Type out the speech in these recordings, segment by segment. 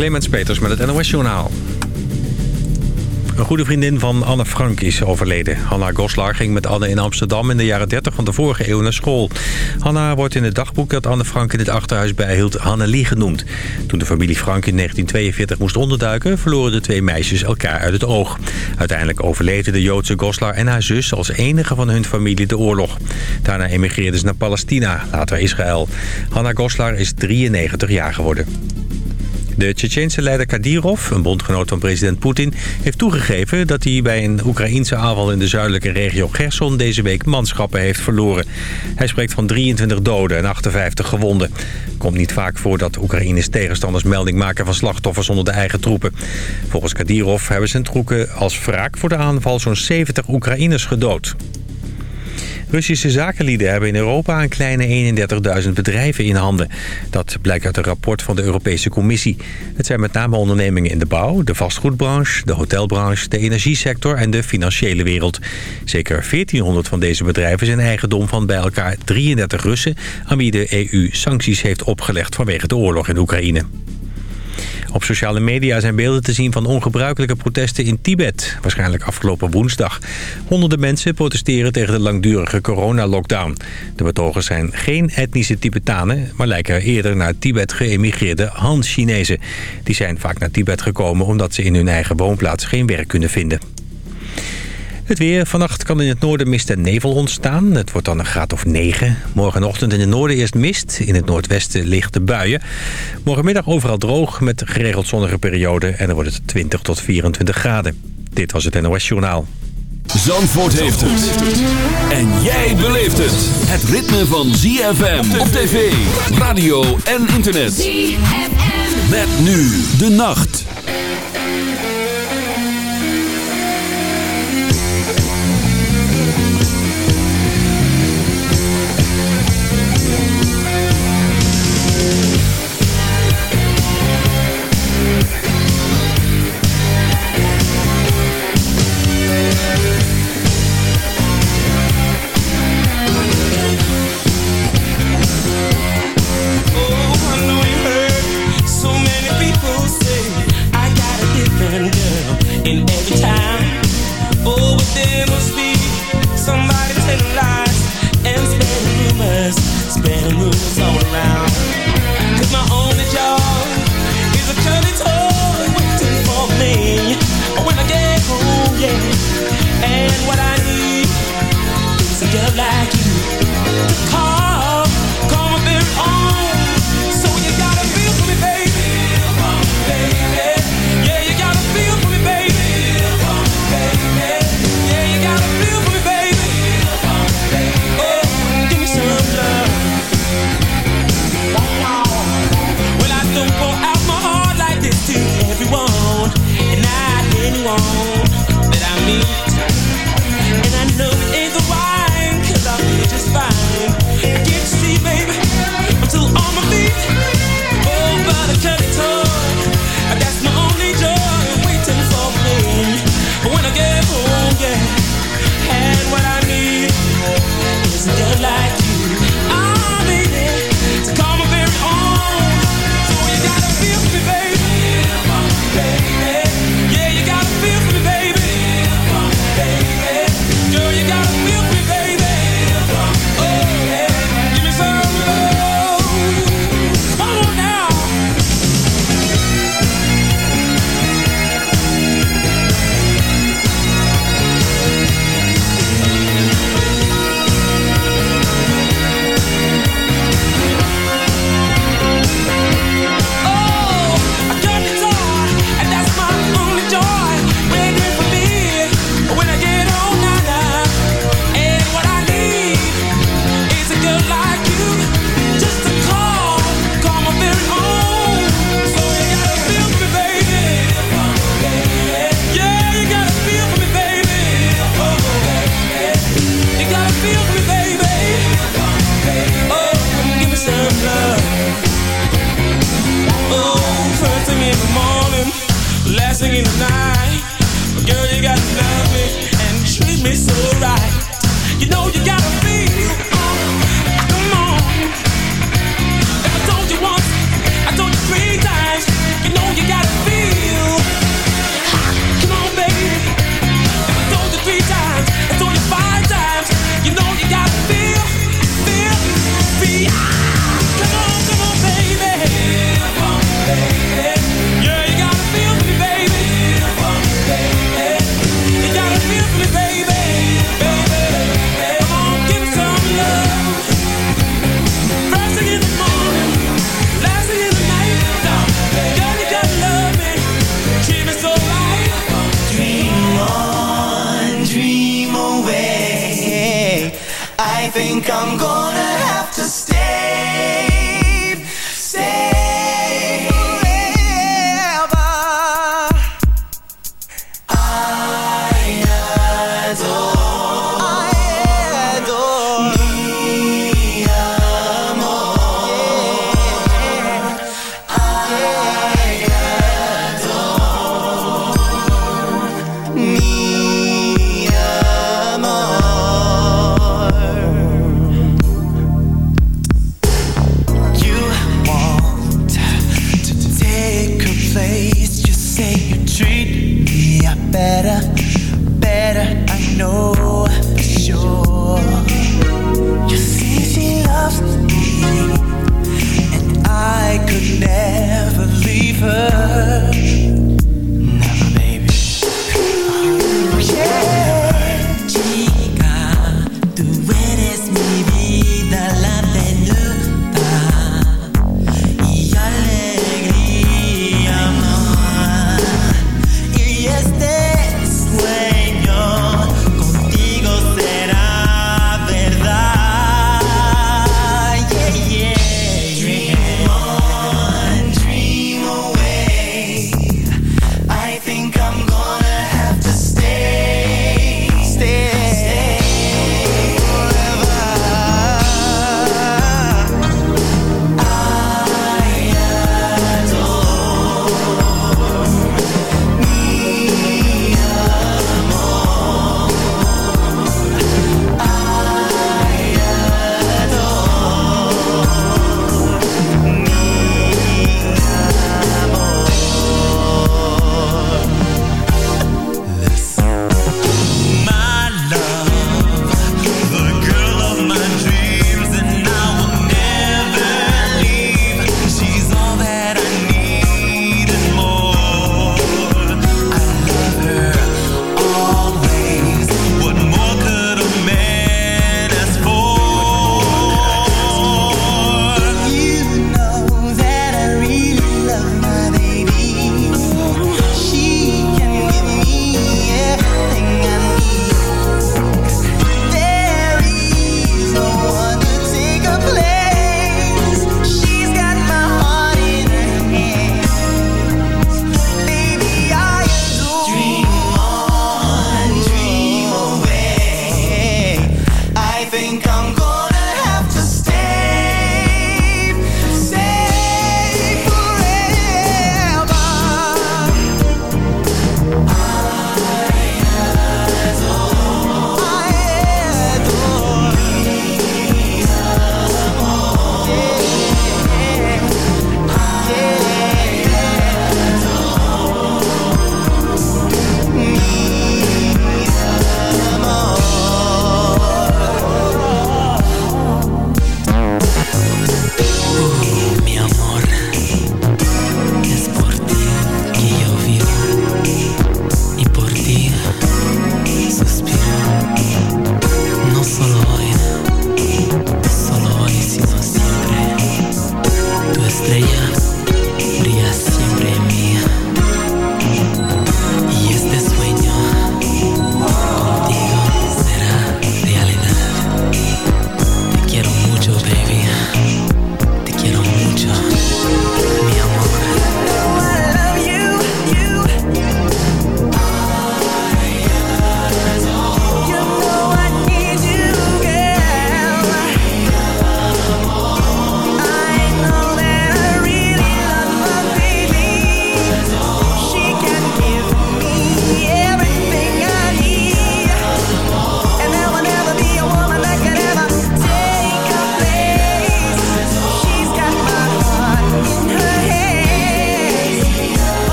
Clemens Peters met het NOS Journaal. Een goede vriendin van Anne Frank is overleden. Hanna Goslar ging met Anne in Amsterdam in de jaren 30 van de vorige eeuw naar school. Hanna wordt in het dagboek dat Anne Frank in het achterhuis bijhield Hannelie genoemd. Toen de familie Frank in 1942 moest onderduiken... verloren de twee meisjes elkaar uit het oog. Uiteindelijk overleden de Joodse Goslar en haar zus als enige van hun familie de oorlog. Daarna emigreerden ze naar Palestina, later Israël. Hanna Goslar is 93 jaar geworden. De Tsjetsjense leider Kadyrov, een bondgenoot van president Poetin... heeft toegegeven dat hij bij een Oekraïense aanval in de zuidelijke regio Gerson... deze week manschappen heeft verloren. Hij spreekt van 23 doden en 58 gewonden. Komt niet vaak voor dat Oekraïnes tegenstanders melding maken van slachtoffers onder de eigen troepen. Volgens Kadyrov hebben zijn troepen als wraak voor de aanval zo'n 70 Oekraïners gedood. Russische zakenlieden hebben in Europa een kleine 31.000 bedrijven in handen. Dat blijkt uit een rapport van de Europese Commissie. Het zijn met name ondernemingen in de bouw, de vastgoedbranche, de hotelbranche, de energiesector en de financiële wereld. Zeker 1400 van deze bedrijven zijn eigendom van bij elkaar 33 Russen... aan wie de EU sancties heeft opgelegd vanwege de oorlog in Oekraïne. Op sociale media zijn beelden te zien van ongebruikelijke protesten in Tibet. Waarschijnlijk afgelopen woensdag. Honderden mensen protesteren tegen de langdurige coronalockdown. De betogers zijn geen etnische Tibetanen... maar lijken eerder naar Tibet geëmigreerde Han-Chinezen. Die zijn vaak naar Tibet gekomen omdat ze in hun eigen woonplaats geen werk kunnen vinden. Het weer. Vannacht kan in het noorden mist en nevel ontstaan. Het wordt dan een graad of 9. Morgenochtend in het noorden eerst mist. In het noordwesten lichte buien. Morgenmiddag overal droog met geregeld zonnige perioden. En dan wordt het 20 tot 24 graden. Dit was het NOS Journaal. Zandvoort heeft het. En jij beleeft het. Het ritme van ZFM op tv, radio en internet. ZFM. Met nu de nacht. think I'm gonna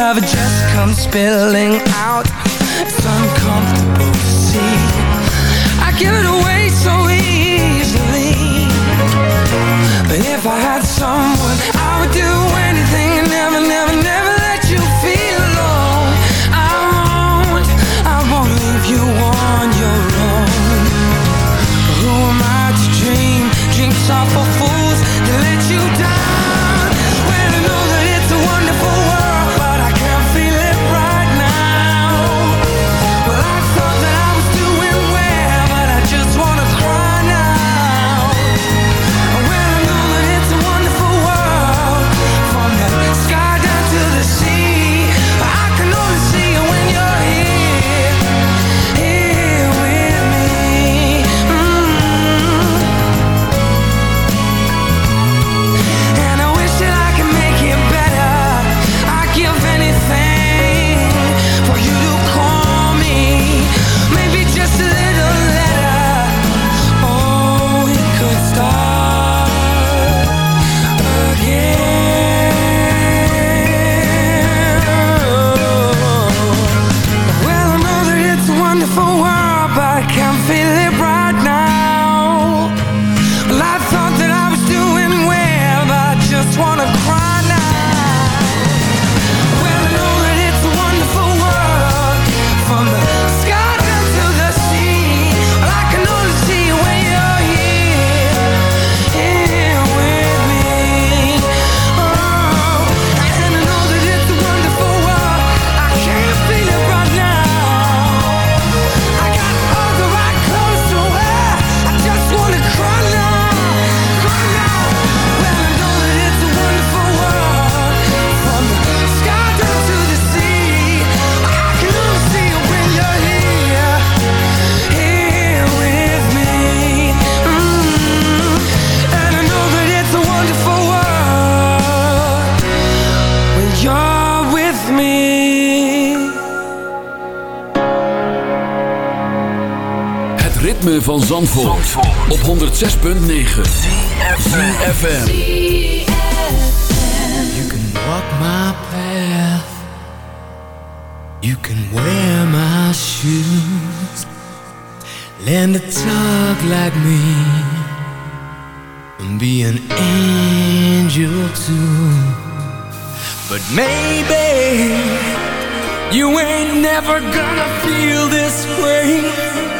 love just comes spilling out. It's uncomfortable to see. I give it away so easily. But if I had someone I would do anything and never, never, never let you feel alone. I won't, I won't leave you on your own. Who am I to dream? Dreams are for Zandvoort, Zandvoort. op 106.9 CFFM You can walk my path. You can wear my shoes. Learn to talk like me. And be an angel too. But maybe You ain't never gonna feel this way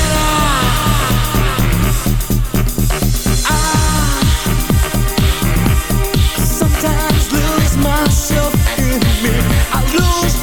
me. I lose.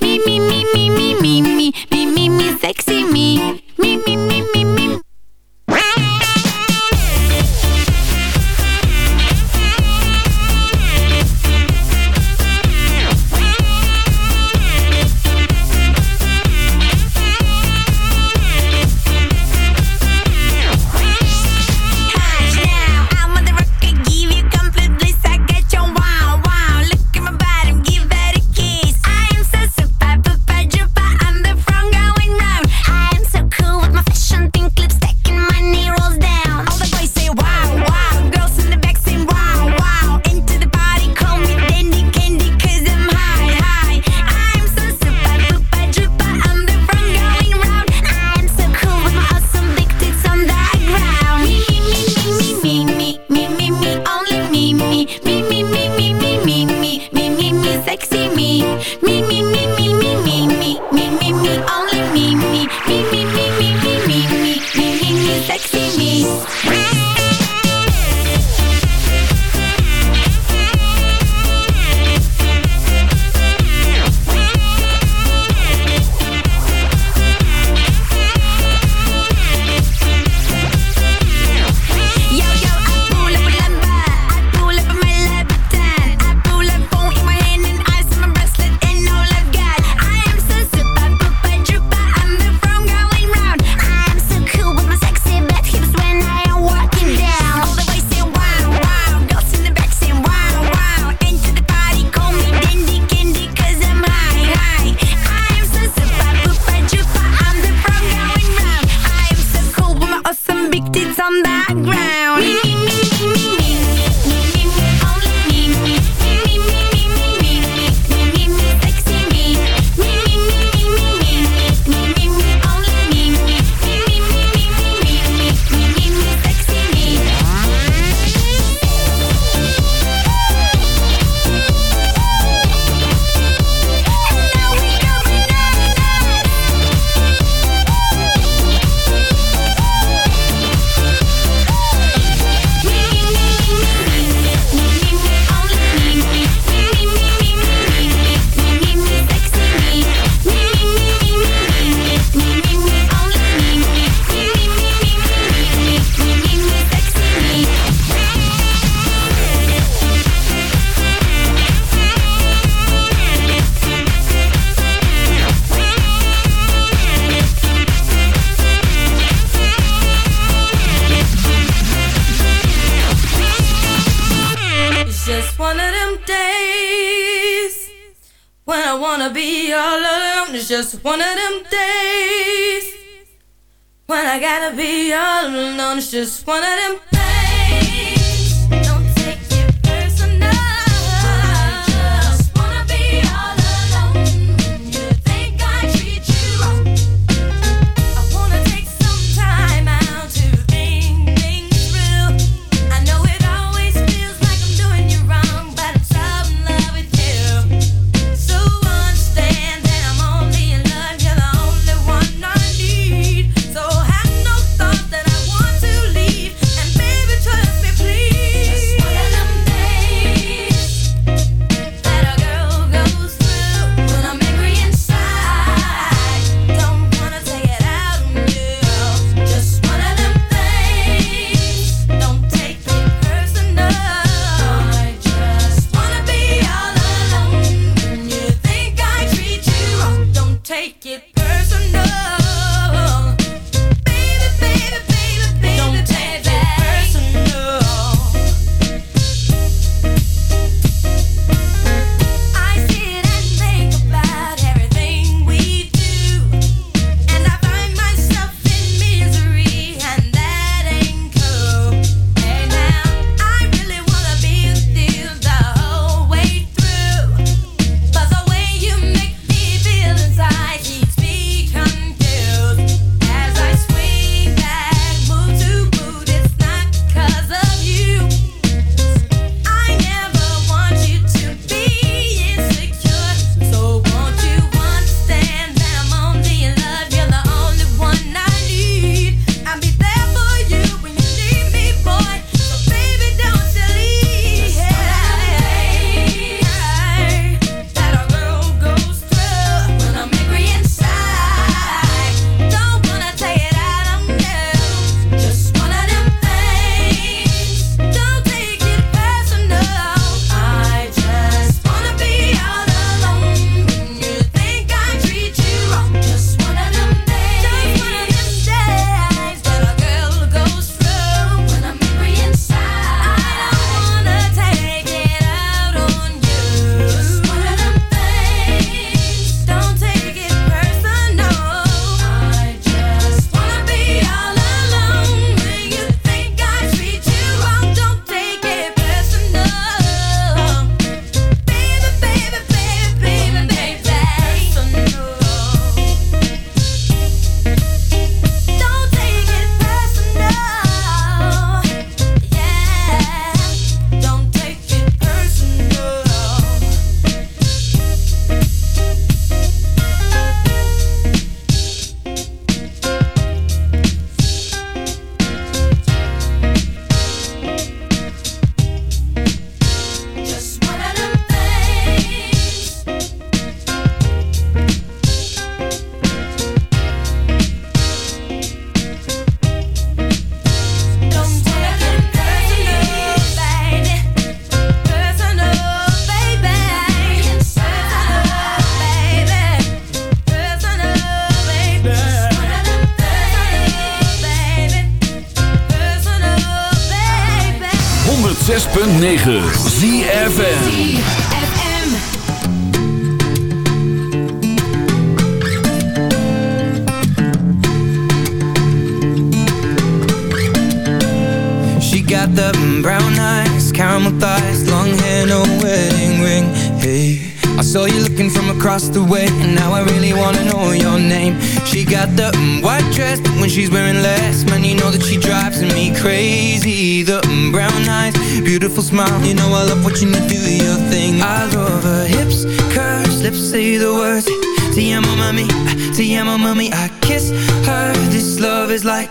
me, me, me, me, me. just one of them.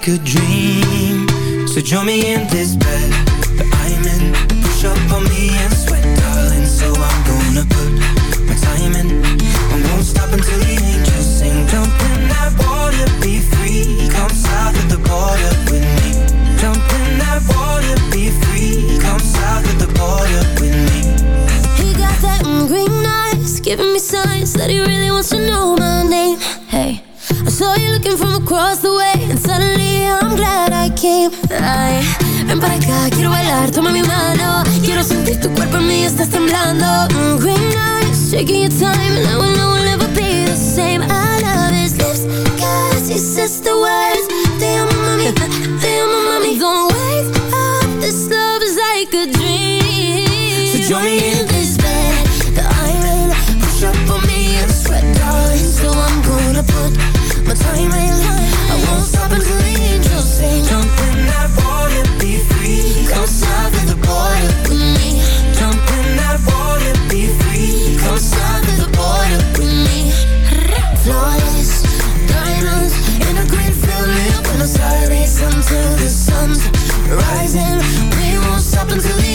Like a dream. So join me in this ven para acá, quiero bailar, toma mi mano. Quiero sentir tu cuerpo en mí, estás temblando. Mm, green eyes, shaking your time, and I will know we'll never be the same. I love his lips, cause he says the words. Mami, te amo, mami. Don't wake up, this love is like a dream. So join me in this bed that I'm Push up on me and sweat, darling So I'm gonna put my time in I won't stop until the angels sing Jump in rising. We won't stop until the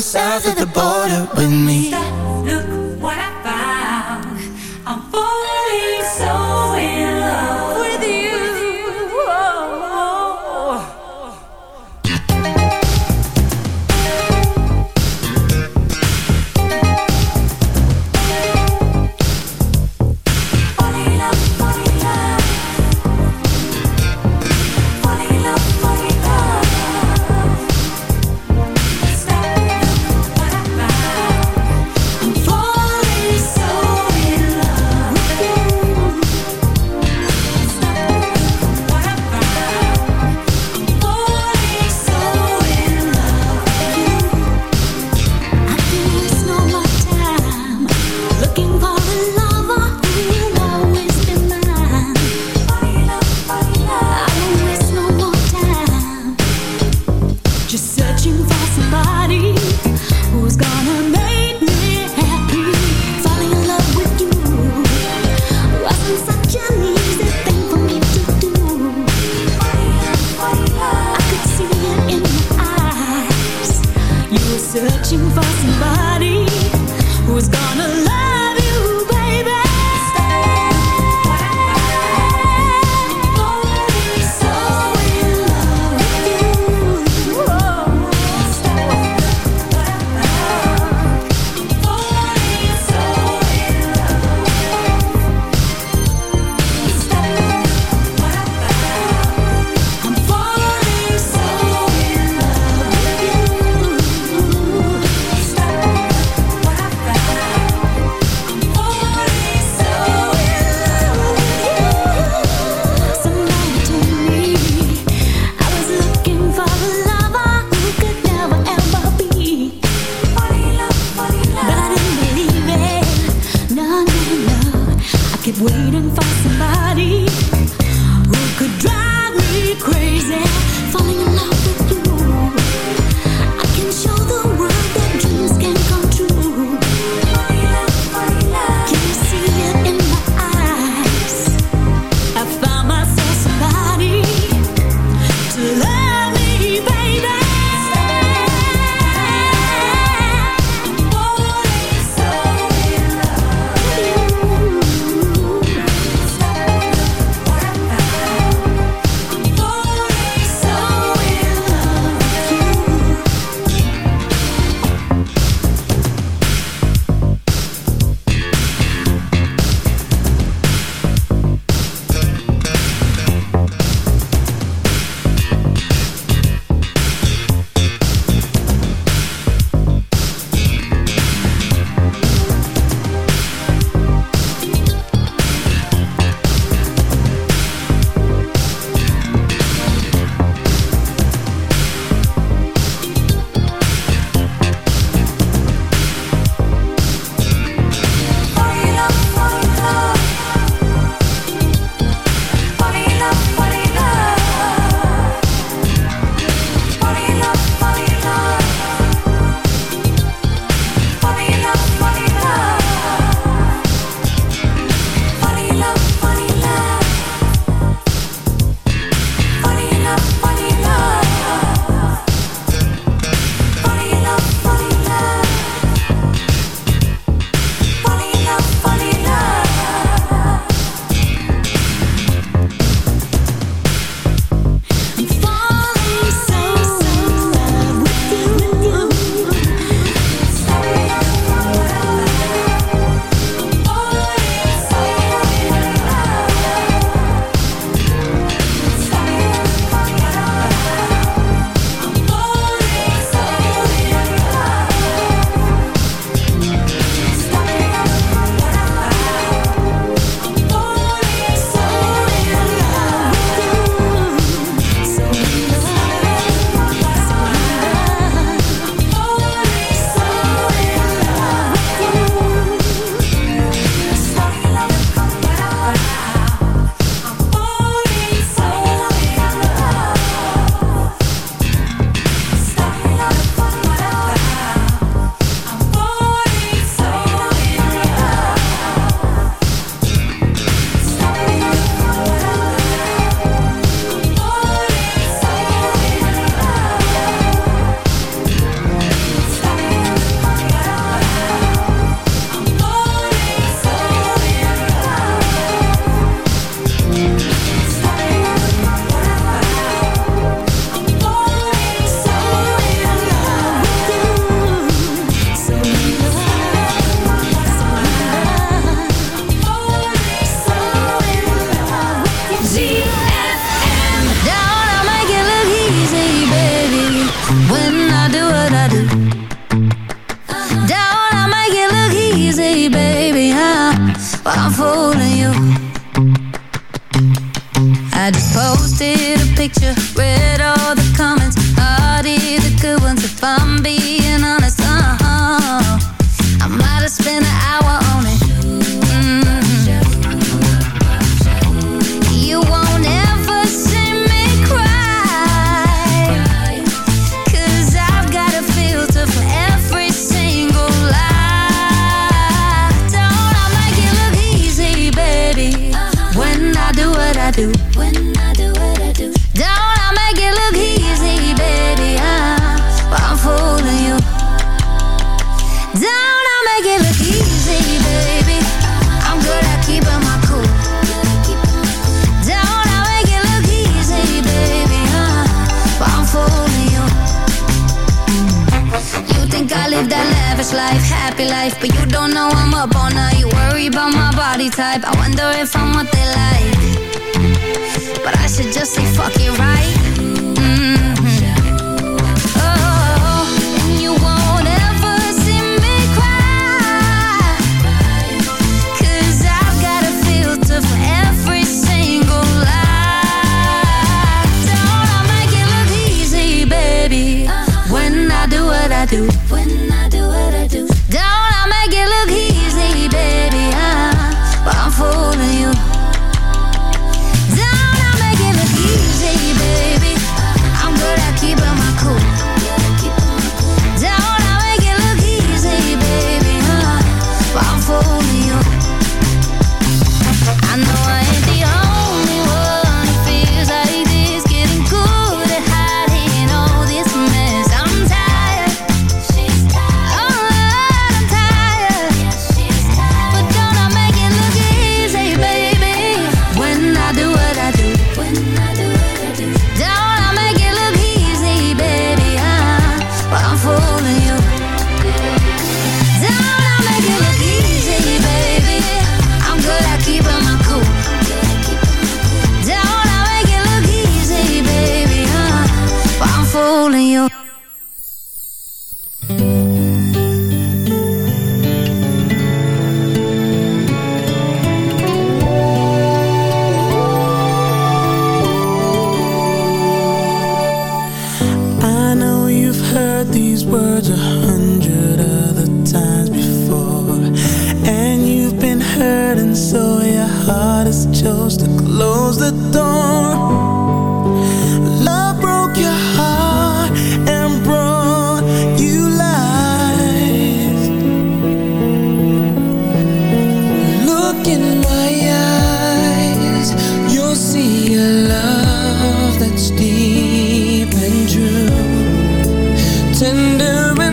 south of the border with me. Searching for somebody who's gonna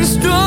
strong